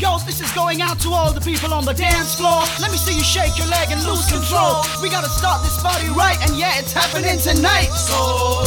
Girls, this is going out to all the people on the dance floor. Let me see you shake your leg and lose control. We gotta start this party right, and yeah, it's happening tonight. So